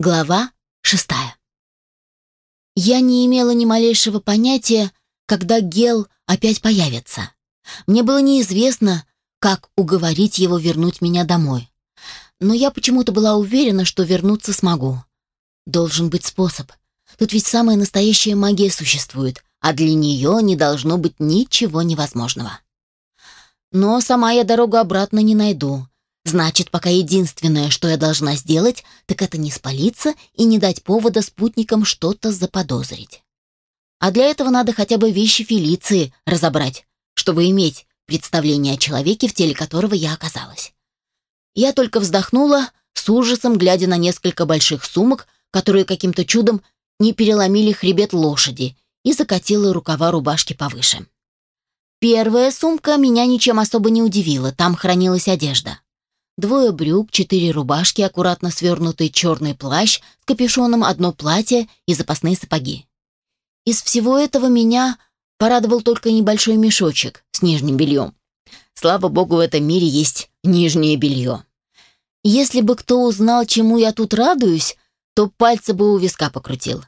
Глава шестая. Я не имела ни малейшего понятия, когда Гел опять появится. Мне было неизвестно, как уговорить его вернуть меня домой. Но я почему-то была уверена, что вернуться смогу. Должен быть способ. Тут ведь самая настоящая магия существует, а для нее не должно быть ничего невозможного. Но сама я дорогу обратно не найду. Значит, пока единственное, что я должна сделать, так это не спалиться и не дать повода спутникам что-то заподозрить. А для этого надо хотя бы вещи Фелиции разобрать, чтобы иметь представление о человеке, в теле которого я оказалась. Я только вздохнула, с ужасом глядя на несколько больших сумок, которые каким-то чудом не переломили хребет лошади, и закатила рукава рубашки повыше. Первая сумка меня ничем особо не удивила, там хранилась одежда. Двое брюк, четыре рубашки, аккуратно свернутый черный плащ с капюшоном, одно платье и запасные сапоги. Из всего этого меня порадовал только небольшой мешочек с нижним бельем. Слава богу, в этом мире есть нижнее белье. Если бы кто узнал, чему я тут радуюсь, то пальцы бы у виска покрутил.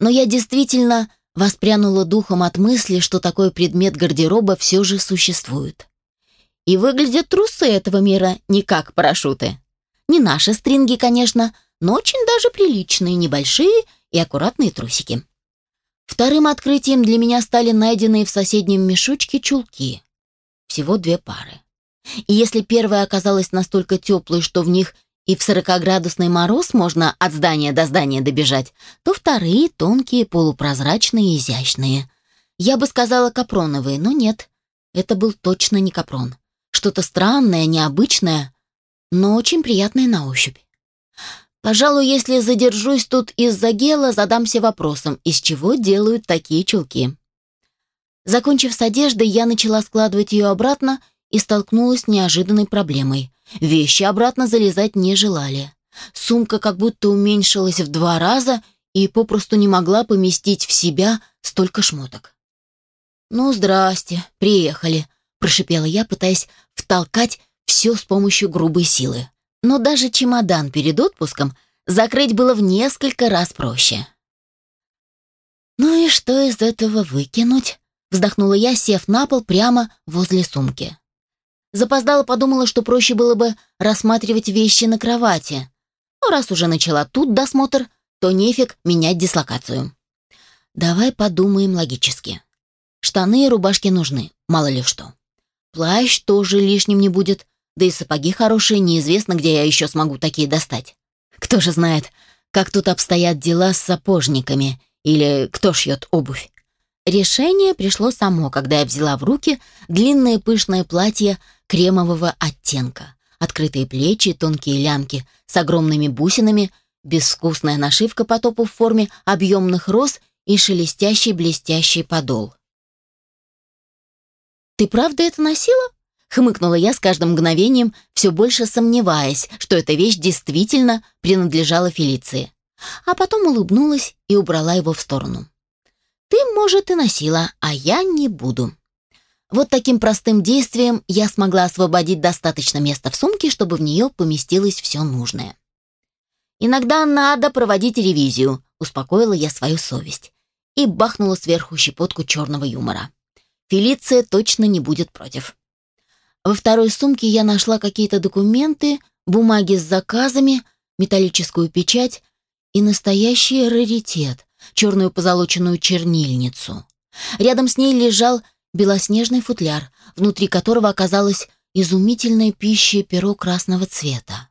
Но я действительно воспрянула духом от мысли, что такой предмет гардероба все же существует. И выглядят трусы этого мира не как парашюты. Не наши стринги, конечно, но очень даже приличные, небольшие и аккуратные трусики. Вторым открытием для меня стали найденные в соседнем мешочке чулки. Всего две пары. И если первая оказалась настолько теплой, что в них и в 40-градусный мороз можно от здания до здания добежать, то вторые тонкие, полупрозрачные, изящные. Я бы сказала капроновые, но нет, это был точно не капрон. Что-то странное, необычное, но очень приятное на ощупь. Пожалуй, если задержусь тут из-за гела, задамся вопросом, из чего делают такие чулки. Закончив с одеждой, я начала складывать ее обратно и столкнулась с неожиданной проблемой. Вещи обратно залезать не желали. Сумка как будто уменьшилась в два раза и попросту не могла поместить в себя столько шмоток. «Ну, здрасте, приехали», — прошипела я, пытаясь втолкать все с помощью грубой силы. Но даже чемодан перед отпуском закрыть было в несколько раз проще. «Ну и что из этого выкинуть?» — вздохнула я, сев на пол прямо возле сумки. Запоздала подумала, что проще было бы рассматривать вещи на кровати. Но раз уже начала тут досмотр, то нефиг менять дислокацию. Давай подумаем логически. Штаны и рубашки нужны, мало ли что. Плащ тоже лишним не будет, да и сапоги хорошие, неизвестно, где я еще смогу такие достать. Кто же знает, как тут обстоят дела с сапожниками или кто шьет обувь. Решение пришло само, когда я взяла в руки длинное пышное платье кремового оттенка. Открытые плечи, тонкие лямки с огромными бусинами, безвкусная нашивка по топу в форме объемных роз и шелестящий блестящий подол. «Ты правда это носила?» Хмыкнула я с каждым мгновением, все больше сомневаясь, что эта вещь действительно принадлежала Фелиции. А потом улыбнулась и убрала его в сторону. «Ты, может, и носила, а я не буду». Вот таким простым действием я смогла освободить достаточно места в сумке, чтобы в нее поместилось все нужное. «Иногда надо проводить ревизию», — успокоила я свою совесть и бахнула сверху щепотку черного юмора. Фелиция точно не будет против. Во второй сумке я нашла какие-то документы, бумаги с заказами, металлическую печать и настоящий раритет — черную позолоченную чернильницу. Рядом с ней лежал белоснежный футляр, внутри которого оказалась изумительная пища перо красного цвета.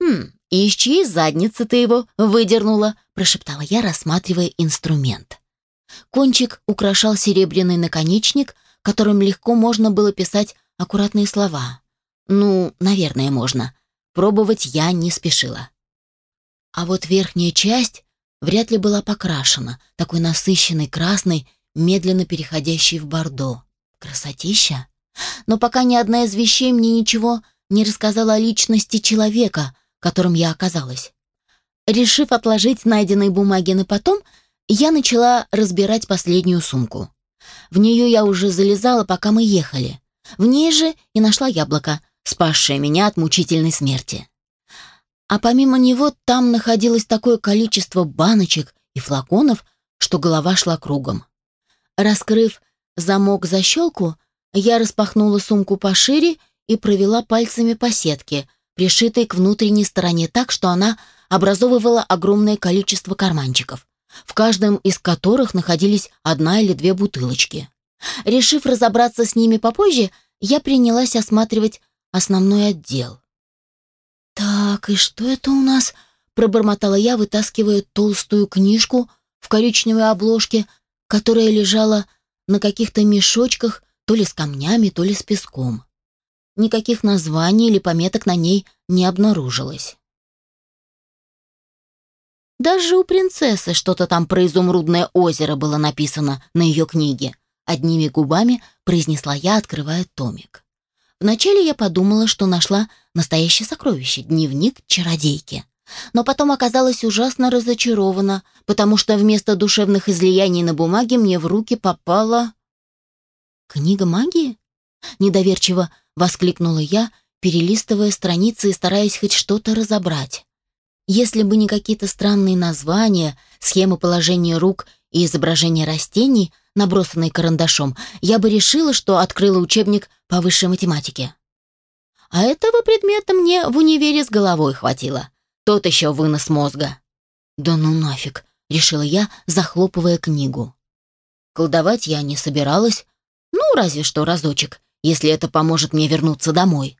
«Хм, и из чьей задницы ты его выдернула?» — прошептала я, рассматривая инструмент. Кончик украшал серебряный наконечник, которым легко можно было писать аккуратные слова. Ну, наверное, можно. Пробовать я не спешила. А вот верхняя часть вряд ли была покрашена, такой насыщенной красной, медленно переходящей в бордо. Красотища! Но пока ни одна из вещей мне ничего не рассказала о личности человека, которым я оказалась. Решив отложить найденные бумаги на потом, я начала разбирать последнюю сумку. В нее я уже залезала, пока мы ехали. В ней же и нашла яблоко, спасшее меня от мучительной смерти. А помимо него там находилось такое количество баночек и флаконов, что голова шла кругом. Раскрыв замок-защелку, я распахнула сумку пошире и провела пальцами по сетке, пришитой к внутренней стороне так, что она образовывала огромное количество карманчиков в каждом из которых находились одна или две бутылочки. Решив разобраться с ними попозже, я принялась осматривать основной отдел. «Так, и что это у нас?» — пробормотала я, вытаскивая толстую книжку в коричневой обложке, которая лежала на каких-то мешочках то ли с камнями, то ли с песком. Никаких названий или пометок на ней не обнаружилось. Даже у принцессы что-то там про изумрудное озеро было написано на ее книге. Одними губами произнесла я, открывая томик. Вначале я подумала, что нашла настоящее сокровище — дневник чародейки. Но потом оказалась ужасно разочарована, потому что вместо душевных излияний на бумаге мне в руки попала... «Книга магии?» — недоверчиво воскликнула я, перелистывая страницы и стараясь хоть что-то разобрать. Если бы не какие-то странные названия, схемы положения рук и изображения растений, набросанные карандашом, я бы решила, что открыла учебник по высшей математике. А этого предмета мне в универе с головой хватило. Тот еще вынос мозга. «Да ну нафиг!» — решила я, захлопывая книгу. Колдовать я не собиралась, ну, разве что разочек, если это поможет мне вернуться домой.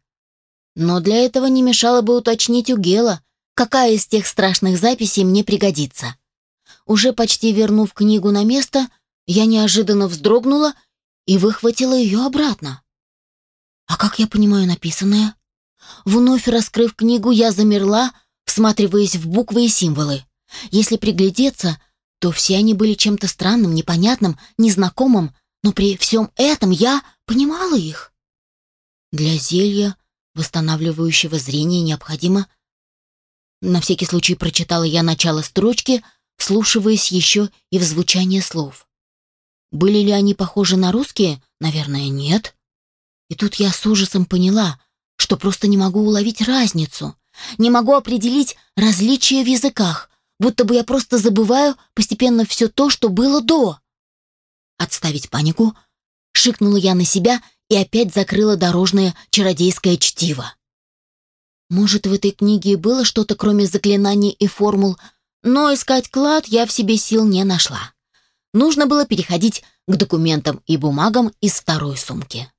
Но для этого не мешало бы уточнить у Гела, какая из тех страшных записей мне пригодится. Уже почти вернув книгу на место, я неожиданно вздрогнула и выхватила ее обратно. А как я понимаю написанное? Вновь раскрыв книгу, я замерла, всматриваясь в буквы и символы. Если приглядеться, то все они были чем-то странным, непонятным, незнакомым, но при всем этом я понимала их. Для зелья, восстанавливающего зрение, необходимо на всякий случай прочитала я начало строчки, вслушиваясь еще и в звучание слов. Были ли они похожи на русские? Наверное, нет. И тут я с ужасом поняла, что просто не могу уловить разницу, не могу определить различия в языках, будто бы я просто забываю постепенно все то, что было до. Отставить панику, шикнула я на себя и опять закрыла дорожное чародейское чтиво. Может, в этой книге и было что-то, кроме заклинаний и формул, но искать клад я в себе сил не нашла. Нужно было переходить к документам и бумагам из второй сумки.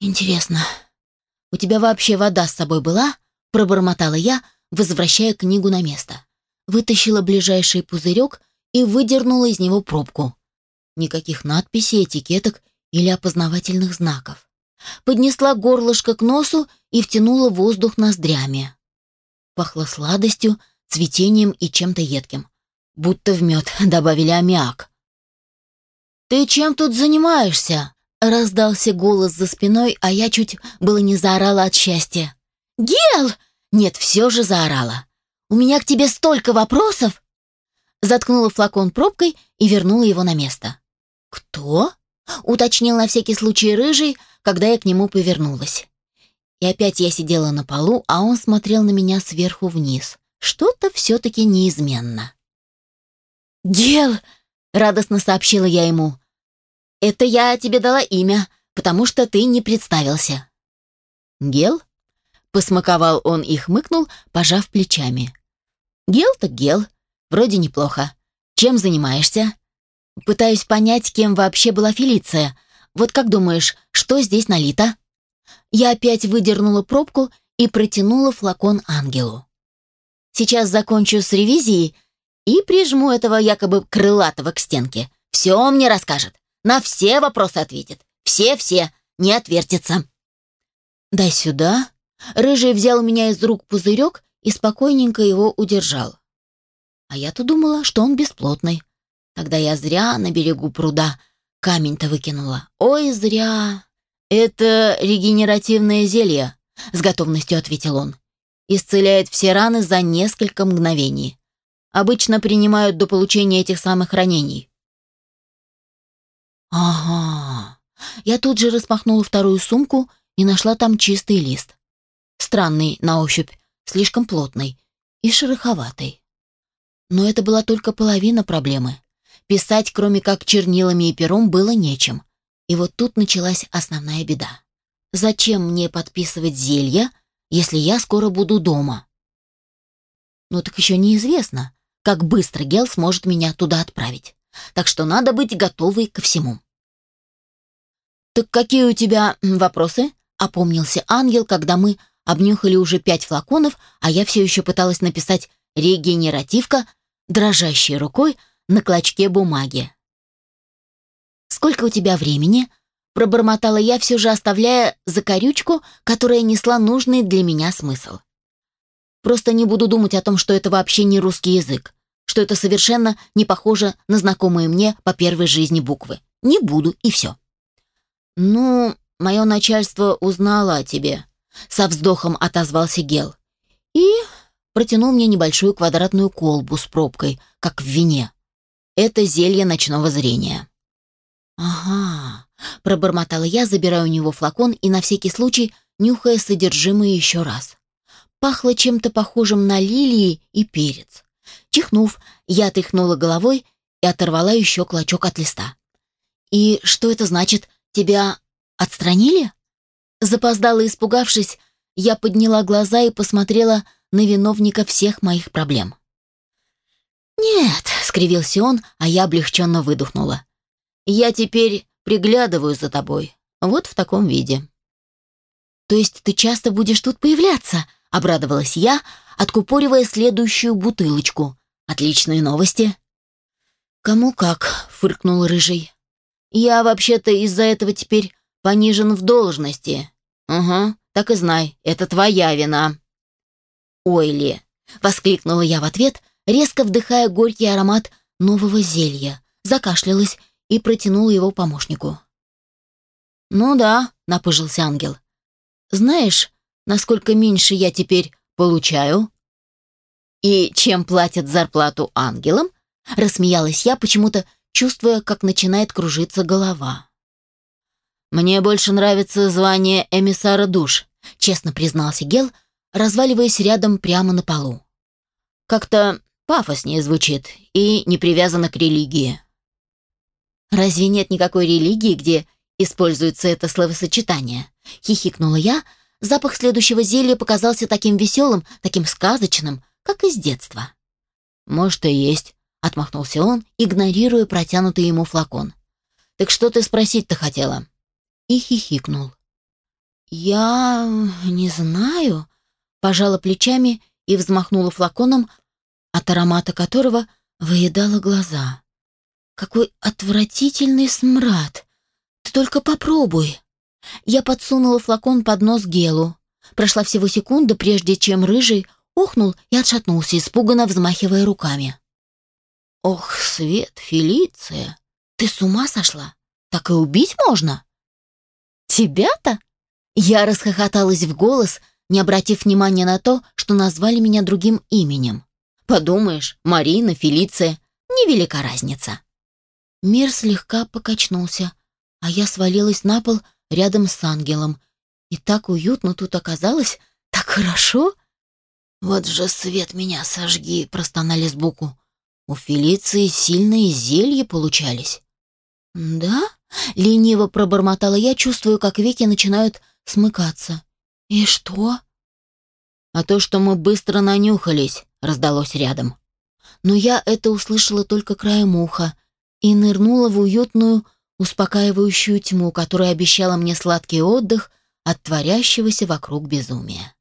«Интересно, у тебя вообще вода с собой была?» — пробормотала я, возвращая книгу на место. Вытащила ближайший пузырек и выдернула из него пробку. Никаких надписей, этикеток или опознавательных знаков поднесла горлышко к носу и втянула воздух ноздрями. Пахло сладостью, цветением и чем-то едким. Будто в мед добавили аммиак. «Ты чем тут занимаешься?» Раздался голос за спиной, а я чуть было не заорала от счастья. «Гел!» Нет, все же заорала. «У меня к тебе столько вопросов!» Заткнула флакон пробкой и вернула его на место. «Кто?» уточнил на всякий случай рыжий, когда я к нему повернулась. И опять я сидела на полу, а он смотрел на меня сверху вниз. Что-то все-таки неизменно. «Гел!» — радостно сообщила я ему. «Это я тебе дала имя, потому что ты не представился». «Гел?» — посмаковал он и хмыкнул, пожав плечами. «Гел так гел. Вроде неплохо. Чем занимаешься?» Пытаюсь понять, кем вообще была Фелиция. Вот как думаешь, что здесь налито? Я опять выдернула пробку и протянула флакон ангелу. Сейчас закончу с ревизией и прижму этого якобы крылатого к стенке. Все мне расскажет. На все вопросы ответит. Все-все. Не отвертится. «Дай сюда». Рыжий взял у меня из рук пузырек и спокойненько его удержал. А я-то думала, что он бесплотный. Тогда я зря на берегу пруда камень-то выкинула. Ой, зря. Это регенеративное зелье, с готовностью ответил он. Исцеляет все раны за несколько мгновений. Обычно принимают до получения этих самых ранений. Ага. Я тут же распахнула вторую сумку и нашла там чистый лист. Странный на ощупь, слишком плотный и шероховатый. Но это была только половина проблемы. Писать, кроме как чернилами и пером, было нечем. И вот тут началась основная беда. Зачем мне подписывать зелья, если я скоро буду дома? Ну так еще неизвестно, как быстро Гел сможет меня туда отправить. Так что надо быть готовой ко всему. «Так какие у тебя вопросы?» — опомнился ангел, когда мы обнюхали уже пять флаконов, а я все еще пыталась написать «регенеративка», дрожащей рукой — на клочке бумаги. «Сколько у тебя времени?» — пробормотала я, все же оставляя закорючку, которая несла нужный для меня смысл. «Просто не буду думать о том, что это вообще не русский язык, что это совершенно не похоже на знакомые мне по первой жизни буквы. Не буду, и все». «Ну, мое начальство узнало о тебе», — со вздохом отозвался Гел. «И...» — протянул мне небольшую квадратную колбу с пробкой, как в вине. Это зелье ночного зрения. Ага, пробормотала я, забирая у него флакон и на всякий случай нюхая содержимое еще раз. Пахло чем-то похожим на лилии и перец. Чихнув, я тряхнула головой и оторвала еще клочок от листа. «И что это значит? Тебя отстранили?» Запоздала, испугавшись, я подняла глаза и посмотрела на виновника всех моих проблем. «Нет», — скривился он, а я облегченно выдохнула. «Я теперь приглядываю за тобой. Вот в таком виде». «То есть ты часто будешь тут появляться?» — обрадовалась я, откупоривая следующую бутылочку. «Отличные новости». «Кому как», — фыркнул Рыжий. «Я вообще-то из-за этого теперь понижен в должности». «Угу, так и знай, это твоя вина». «Ойли!» — воскликнула я в ответ — резко вдыхая горький аромат нового зелья. Закашлялась и протянула его помощнику. «Ну да», — напыжился ангел. «Знаешь, насколько меньше я теперь получаю?» «И чем платят зарплату ангелам?» — рассмеялась я, почему-то чувствуя, как начинает кружиться голова. «Мне больше нравится звание эмиссара душ», — честно признался Гел, разваливаясь рядом прямо на полу. «Как-то пафоснее звучит и не привязано к религии. «Разве нет никакой религии, где используется это словосочетание?» — хихикнула я. Запах следующего зелья показался таким веселым, таким сказочным, как из детства. «Может, и есть», — отмахнулся он, игнорируя протянутый ему флакон. «Так что ты спросить-то хотела?» И хихикнул. «Я не знаю», — пожала плечами и взмахнула флаконом, от аромата которого выедала глаза. Какой отвратительный смрад! Ты только попробуй! Я подсунула флакон под нос Гелу. Прошла всего секунда, прежде чем рыжий охнул и отшатнулся, испуганно взмахивая руками. «Ох, Свет, Фелиция, ты с ума сошла? Так и убить можно?» «Тебя-то?» Я расхохоталась в голос, не обратив внимания на то, что назвали меня другим именем. Подумаешь, Марина, Фелиция, невелика разница. Мир слегка покачнулся, а я свалилась на пол рядом с ангелом. И так уютно тут оказалось, так хорошо. Вот же свет меня сожги, простонали сбоку. У Фелиции сильные зелья получались. Да? Лениво пробормотала я, чувствую, как веки начинают смыкаться. И что? А то, что мы быстро нанюхались раздалось рядом. Но я это услышала только краем уха и нырнула в уютную, успокаивающую тьму, которая обещала мне сладкий отдых от творящегося вокруг безумия.